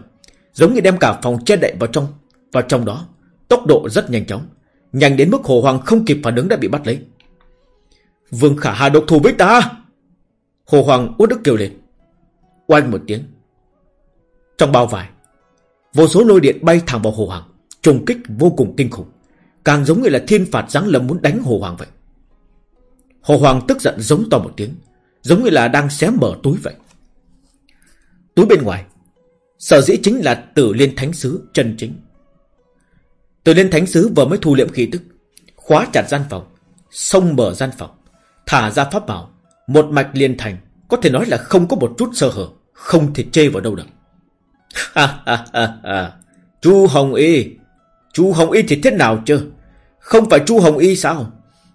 Giống như đem cả phòng che đậy vào trong Vào trong đó. Tốc độ rất nhanh chóng, Nhanh đến mức Hồ Hoàng không kịp phản ứng đã bị bắt lấy. Vương Khả Hà độc thủ với ta! Hồ Hoàng út đức kêu lên. Oanh một tiếng. Trong bao vải, Vô số lôi điện bay thẳng vào Hồ Hoàng, Trùng kích vô cùng kinh khủng, Càng giống như là thiên phạt giáng lâm muốn đánh Hồ Hoàng vậy. Hồ Hoàng tức giận giống to một tiếng, Giống như là đang xé mở túi vậy. Túi bên ngoài, Sở dĩ chính là tử liên thánh sứ chân chính. Tử liên thánh sứ vừa mới thu liệm khí tức, Khóa chặt gian phòng, Xông mở gian phòng, Thả ra pháp bảo một mạch liên thành, Có thể nói là không có một chút sơ hở, Không thể chê vào đâu được. Ha ha ha ha. Chu Hồng Y, Chu Hồng Y thì thế nào chứ? Không phải Chu Hồng Y sao?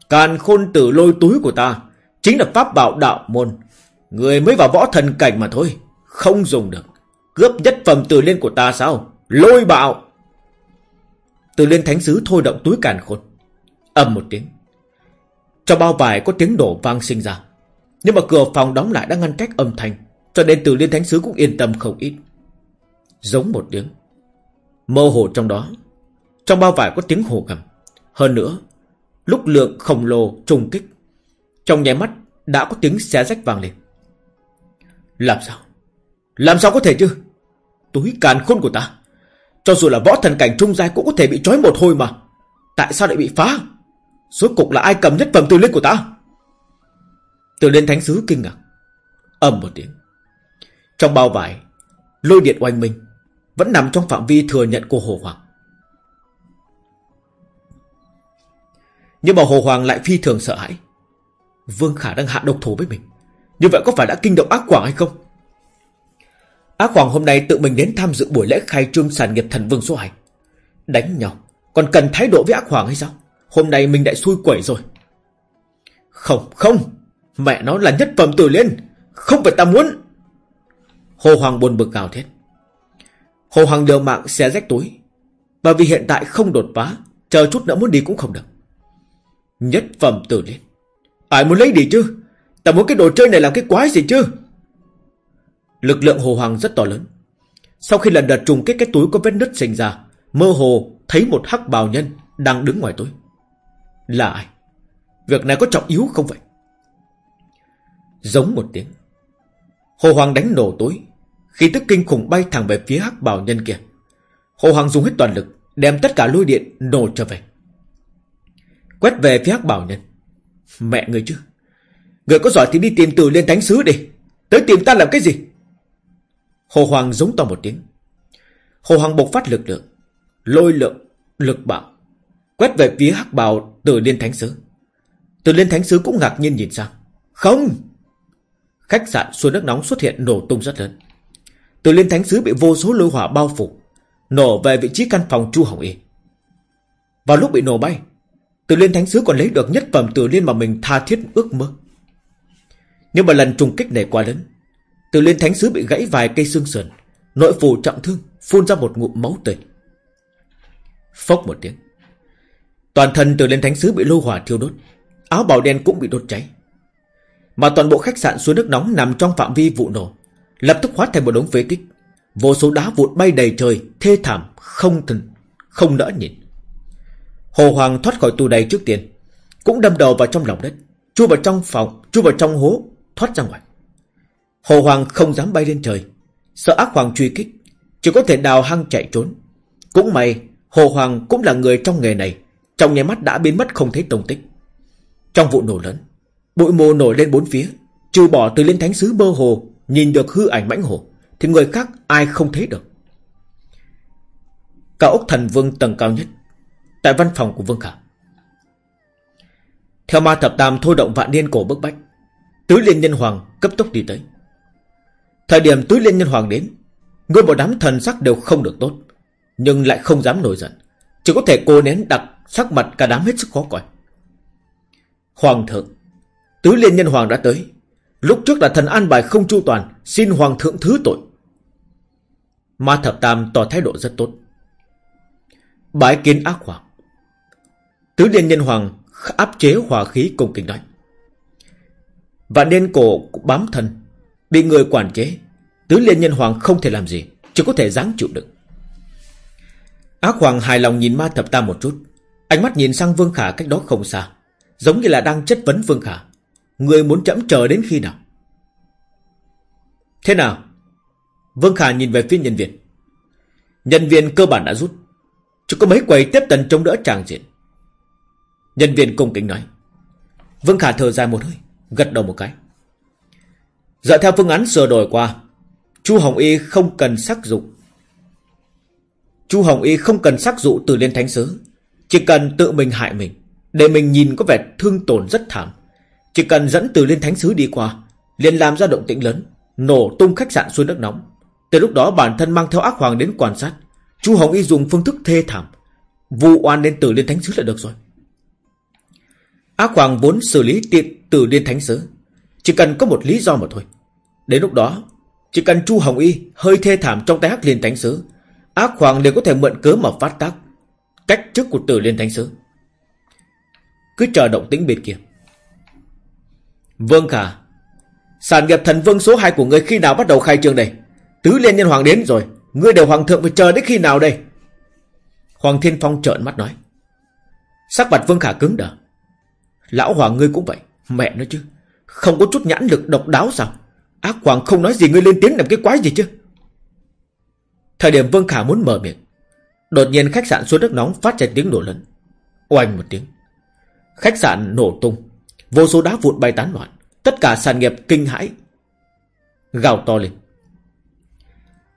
Càn khôn tử lôi túi của ta Chính là pháp bảo đạo môn. Người mới vào võ thần cảnh mà thôi, Không dùng được. Cướp nhất phẩm từ liên của ta sao? Lôi bạo Từ liên thánh sứ thôi động túi càn khôn. Ầm một tiếng. Cho bao vải có tiếng đổ vang sinh ra. Nhưng mà cửa phòng đóng lại đã ngăn cách âm thanh, Cho nên từ liên thánh sứ cũng yên tâm không ít. Giống một tiếng, Mơ hồ trong đó, Trong bao vải có tiếng hồ gầm. Hơn nữa, Lúc lượng khổng lồ trùng kích, Trong nháy mắt đã có tiếng xé rách vang lên. Làm sao? Làm sao có thể chứ? Túi càn khôn của ta, Cho dù là võ thần cảnh trung giai cũng có thể bị trói một hồi mà. Tại sao lại bị phá? Suốt cục là ai cầm nhất phẩm từ liên của ta? Từ liên thánh sứ kinh ngạc. Ầm một tiếng. Trong bao vải, Lôi điện oanh minh, Vẫn nằm trong phạm vi thừa nhận của Hồ Hoàng. Nhưng mà Hồ Hoàng lại phi thường sợ hãi. Vương Khả đang hạ độc thủ với mình. Như vậy có phải đã kinh động ác quảng hay không? Ác Hoàng hôm nay tự mình đến tham dự buổi lễ khai trương sản nghiệp thần vương số 2 Đánh nhau, Còn cần thái độ với ác Hoàng hay sao? Hôm nay mình đã xui quẩy rồi. Không không. Mẹ nó là nhất phẩm tử liên. Không phải ta muốn. Hồ Hoàng buồn bực gào thét. Hồ Hoàng liều mạng xé rách túi. Bởi vì hiện tại không đột phá, Chờ chút nữa muốn đi cũng không được. Nhất phẩm tử liên. Ai muốn lấy đi chứ? Ta muốn cái đồ chơi này làm cái quái gì chứ? Lực lượng hồ hoàng rất to lớn. Sau khi lần đợt trùng kết cái túi có vết nứt sinh ra, Mơ hồ thấy một hắc bào nhân Đang đứng ngoài túi. Là ai? Việc này có trọng yếu không vậy? Giống một tiếng. Hồ Hoàng đánh nổ tối. Khi tức kinh khủng bay thẳng về phía hắc bào nhân kia. Hồ Hoàng dùng hết toàn lực Đem tất cả lôi điện nổ trở về. Quét về phía hắc bảo nhân. Mẹ người chứ. Người có giỏi thì đi tìm từ lên thánh sứ đi. Tới tìm ta làm cái gì? Hồ Hoàng giống to một tiếng. Hồ Hoàng bộc phát lực lượng Lôi lượng, lực bạo. Quét về phía hắc bào từ liên thánh sứ. Từ liên thánh sứ cũng ngạc nhiên nhìn sang. Không! Khách sạn xuôi nước nóng xuất hiện nổ tung rất lớn. Từ liên thánh sứ bị vô số lôi hỏa bao phủ, Nổ về vị trí căn phòng Chu Hồng Y. Vào lúc bị nổ bay, Từ liên thánh sứ còn lấy được nhất phẩm từ liên mà mình tha thiết ước mơ. Nhưng mà lần trùng kích này quá lớn, Từ liên thánh sứ bị gãy vài cây xương sườn, Nội phủ trọng thương, Phun ra một ngụm máu tươi. Phốc một tiếng, Toàn thân từ liên thánh sứ bị lô hỏa thiêu đốt, Áo bào đen cũng bị đốt cháy. Mà toàn bộ khách sạn suối nước nóng Nằm trong phạm vi vụ nổ. Lập tức hóa thành một đống phế tích. Vô số đá vụn bay đầy trời, Thê thảm, không thần, Không đỡ nhìn. Hồ Hoàng thoát khỏi tù đầy trước tiên, Cũng đâm đầu vào trong lòng đất, Chui vào trong phòng, Chui vào trong hố, Thoát ra ngoài. Hồ Hoàng không dám bay lên trời, Sợ ác hoàng truy kích, Chỉ có thể đào hang chạy trốn. Cũng may, Hồ Hoàng cũng là người trong nghề này, Trong nháy mắt đã biến mất không thấy tông tích. Trong vụ nổ lớn Bụi mù nổi lên bốn phía, Trừ bỏ từ lên thánh sứ bơ hồ, Nhìn được hư ảnh mãnh hồ Thì người khác ai không thấy được. Cao ốc thần vương tầng cao nhất, Tại văn phòng của Vương Khả. Theo ma thập tam thôi động vạn niên cổ bức bách, Tứ liên nhân hoàng cấp tốc đi tới. Thời điểm tứ liên nhân hoàng đến, người một đám thần sắc đều không được tốt, Nhưng lại không dám nổi giận, Chỉ có thể cô nén đặt sắc mặt cả đám hết sức khó coi. Hoàng thượng Tứ liên nhân hoàng đã tới. Lúc trước là thần an bài không chu toàn, Xin hoàng thượng thứ tội. Ma thập tam tỏ thái độ rất tốt. Bái kiến ác hoàng. Tứ liên nhân hoàng áp chế hòa khí cùng kính nói. Và nên cổ bám thân, Bị người quản chế, Tứ liên nhân hoàng không thể làm gì, Chỉ có thể dáng chịu đựng. Ác hoàng hài lòng nhìn ma thập tam một chút. Ánh mắt nhìn sang Vương Khả cách đó không xa, Giống như là đang chất vấn Vương Khả. Người muốn chậm chờ đến khi nào? Thế nào? Vương Khả nhìn về phía nhân viên. Nhân viên cơ bản đã rút. Chỉ có mấy quầy tiếp tần chống đỡ tràng diện. Nhân viên cung kính nói. Vương Khả thở dài một hơi, Gật đầu một cái. Dựa theo phương án sửa đổi qua, Chu Hồng Y không cần sắc dụng Chu Hồng Y không cần sắc dụ từ liên thánh sứ Chỉ cần tự mình hại mình, Để mình nhìn có vẻ thương tổn rất thảm. Chỉ cần dẫn từ liên thánh sứ đi qua, liền làm ra động tĩnh lớn, Nổ tung khách sạn xuống nước nóng. Từ lúc đó, bản thân mang theo ác hoàng đến quan sát. Chu Hồng Y dùng phương thức thê thảm, vu oan lên từ liên thánh sứ là được rồi. Ác hoàng vốn xử lý tiện từ liên thánh sứ. Chỉ cần có một lý do mà thôi. Đến lúc đó, Chỉ cần Chu Hồng Y hơi thê thảm trong tay hắc liên thánh sứ, Ác hoàng đều có thể mượn cớ mà phát tác. Cách chức của tử liên thánh sứ. Cứ chờ động tĩnh bên kia. Vương Khả Sản nghiệp thần vương số 2 của ngươi khi nào bắt đầu khai trương đây? Tứ liên nhân hoàng đến rồi, Ngươi đều hoàng thượng phải chờ đến khi nào đây? Hoàng Thiên Phong trợn mắt nói. Sắc mặt Vương Khả cứng đờ. Lão Hoàng ngươi cũng vậy, Mẹ nói chứ. Không có chút nhãn lực độc đáo sao? Ác Hoàng không nói gì ngươi lên tiếng làm cái quái gì chứ? Thời điểm Vương Khả muốn mở miệng, Đột nhiên khách sạn xuống nước nóng phát ra tiếng nổ lớn. Oanh một tiếng. Khách sạn nổ tung. Vô số đá vụn bay tán loạn. Tất cả sàn nghiệp kinh hãi Gào to lên.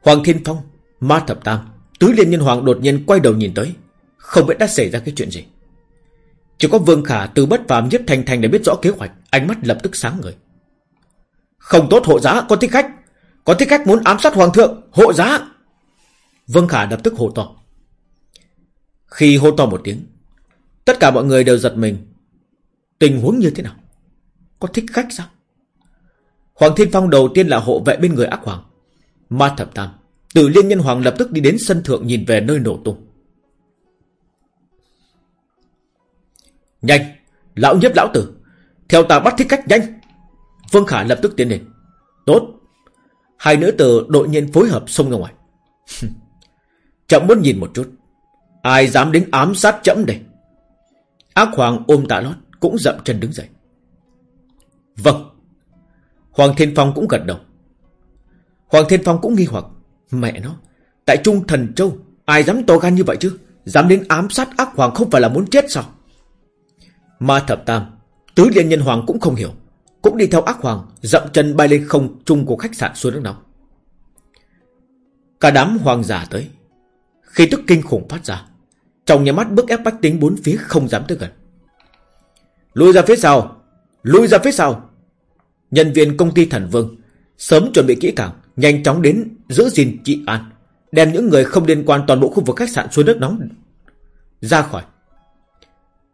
Hoàng Thiên Phong, Ma Thập Tam, Tứ Liên Nhân Hoàng đột nhiên quay đầu nhìn tới. Không biết đã xảy ra cái chuyện gì. Chỉ có Vương Khả từ bất phàm, nhất thành thành để biết rõ kế hoạch, Ánh mắt lập tức sáng người Không tốt, hộ giá, có thích khách. Có thích khách muốn ám sát Hoàng thượng, Hộ giá. Vương Khả lập tức hô to. Khi hô to một tiếng, Tất cả mọi người đều giật mình. Tình huống như thế nào? Có thích khách sao? Hoàng Thiên Phong đầu tiên là hộ vệ bên người ác hoàng. Ma Thập Tam, Tử Liên Nhân Hoàng lập tức đi đến sân thượng nhìn về nơi nổ tung. Nhanh, Lão nhiếp lão tử, Theo ta bắt thích khách nhanh. Vương Khả lập tức tiến lên. Tốt, Hai nữ tử đội nhiên phối hợp xông ra ngoài. Chậm muốn nhìn một chút, Ai dám đến ám sát chậm đây? Ác Hoàng ôm tạ lót. Cũng dậm chân đứng dậy. Vâng. Hoàng Thiên Phong cũng gật đầu. Hoàng Thiên Phong cũng nghi hoặc, Mẹ nó, Tại Trung Thần Châu, Ai dám to gan như vậy chứ? Dám đến ám sát ác hoàng không phải là muốn chết sao? Ma Thập Tam, Tứ Liên Nhân Hoàng cũng không hiểu, Cũng đi theo ác hoàng, Dậm chân bay lên không trung của khách sạn xuống nước nóng. Cả đám hoàng giả tới. Khi tức kinh khủng phát ra, Trong nhà mắt bức ép bách tính bốn phía không dám tới gần. Lui ra phía sau Lui ra phía sau Nhân viên công ty thần vương Sớm chuẩn bị kỹ càng Nhanh chóng đến giữ gìn trị an Đem những người không liên quan toàn bộ khu vực khách sạn suối nước nóng Ra khỏi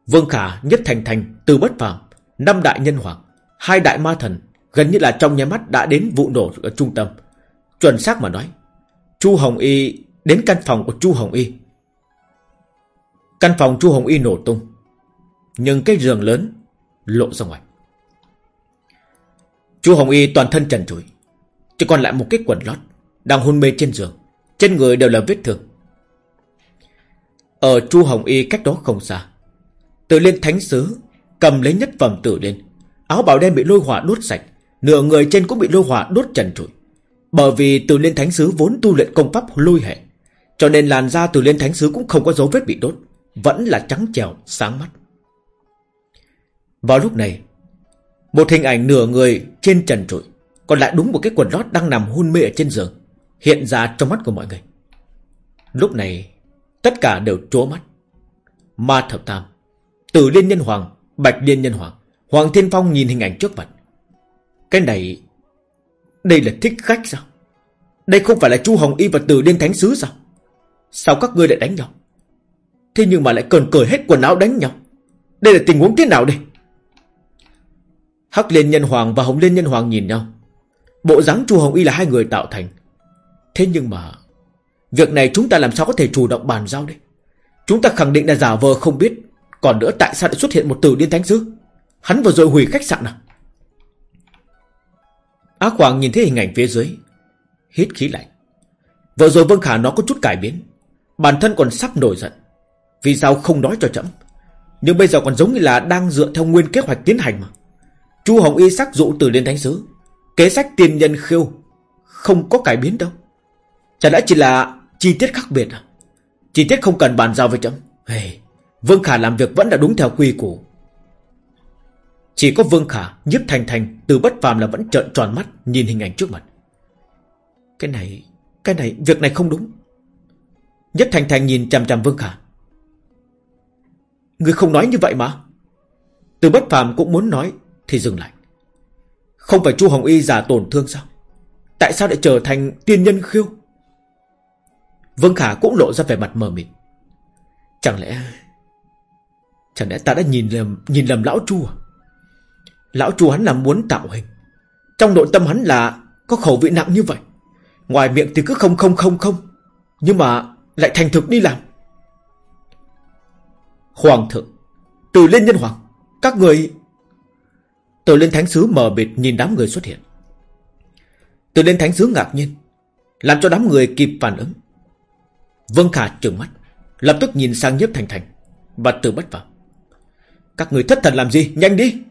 Vương Khả, Nhất Thành Thành, Từ Bất Phàm, năm đại nhân hoàng, hai đại ma thần, gần như là trong nháy mắt đã đến vụ nổ ở trung tâm. Chuẩn xác mà nói, Chu Hồng Y đến căn phòng của Chu Hồng Y. Căn phòng Chu Hồng Y nổ tung, nhưng cái giường lớn lộ ra ngoài. Chu Hồng Y toàn thân trần trụi, chỉ còn lại một cái quần lót đang hôn mê trên giường, trên người đều là vết thương. Ở Chu Hồng Y cách đó không xa, từ lên thánh sứ Cầm lấy nhất phẩm tử lên Áo bào đen bị lôi hỏa đốt sạch Nửa người trên cũng bị lôi hỏa đốt trần trụi Bởi vì từ liên thánh sứ vốn tu luyện công pháp lôi hệ Cho nên làn da từ liên thánh sứ cũng không có dấu vết bị đốt Vẫn là trắng trèo sáng mắt vào lúc này Một hình ảnh nửa người trên trần trụi Còn lại đúng một cái quần lót đang nằm hôn mê ở trên giường Hiện ra trong mắt của mọi người Lúc này Tất cả đều trố mắt Ma thập tam Tử Liên Nhân Hoàng, Bạch Liên Nhân Hoàng, Hoàng Thiên Phong nhìn hình ảnh trước mặt. Cái này... Đây là thích khách sao? Đây không phải là Chu Hồng Y và Tử Liên Thánh Sứ sao? Sao các ngươi lại đánh nhau? Thế nhưng mà lại cần cởi hết quần áo đánh nhau. Đây là tình huống thế nào đây? Hắc Liên Nhân Hoàng và Hồng Liên Nhân Hoàng nhìn nhau. Bộ dáng Chu Hồng Y là hai người tạo thành. Thế nhưng mà... Việc này chúng ta làm sao có thể chủ động bàn giao đây? Chúng ta khẳng định là giả vờ không biết, còn nữa tại sao lại xuất hiện một từ điên thánh dư? Hắn vừa rồi hủy khách sạn à Ác Hoàng nhìn thấy hình ảnh phía dưới, Hít khí lạnh Vừa rồi Vương Khả nó có chút cải biến, Bản thân còn sắp nổi giận Vì sao không nói cho chậm Nhưng bây giờ còn giống như là đang dựa theo nguyên kế hoạch tiến hành mà Chu Hồng Y sắc dụ từ lên thánh sứ Kế sách tiền nhân khiêu Không có cải biến đâu Chả lẽ chỉ là chi tiết khác biệt à Chi tiết không cần bàn giao với chấm hey, Vương Khả làm việc vẫn là đúng theo quy củ. Chỉ có Vương Khả, nhiếp thành thành, từ bất phàm là vẫn trợn tròn mắt nhìn hình ảnh trước mặt. Cái này, cái này, việc này không đúng. Nhất thành thành nhìn chằm chằm Vương Khả. Người không nói như vậy mà. Từ bất phàm cũng muốn nói, thì dừng lại. Không phải chu Hồng Y giả tổn thương sao? Tại sao lại trở thành tiên nhân khiêu? Vương Khả cũng lộ ra vẻ mặt mờ mịt. Chẳng lẽ Chẳng lẽ ta đã nhìn lầm nhìn lầm lão chu à? Lão chu hắn là muốn tạo hình Trong nội tâm hắn là Có khẩu vị nặng như vậy Ngoài miệng thì cứ không không không không Nhưng mà lại thành thực đi làm Hoàng thượng, Từ lên nhân hoàng, Các người từ lên thánh sứ mờ bịt nhìn đám người xuất hiện. Từ lên thánh sứ ngạc nhiên, Làm cho đám người kịp phản ứng. Vân Khả trừng mắt, Lập tức nhìn sang nhiếp thành thành Và từ bất vào các người thất thần làm gì? Nhanh đi!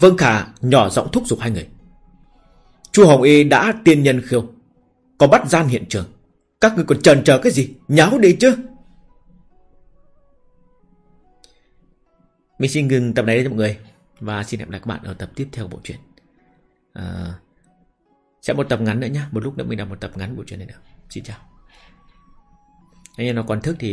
Vân Khả nhỏ giọng thúc giục hai người. Chu Hồng Y đã tiên nhân khiêu, Có bắt gian hiện trường. Các người còn chần chờ cái gì? Nháo đi chứ! Mình xin ngừng tập này đây mọi người. Và xin hẹn gặp lại các bạn ở tập tiếp theo bộ truyện. À, Sẽ một tập ngắn nữa nhá. Một lúc nữa mình làm một tập ngắn bộ truyện này nữa Xin chào. Anh em nào còn thức thì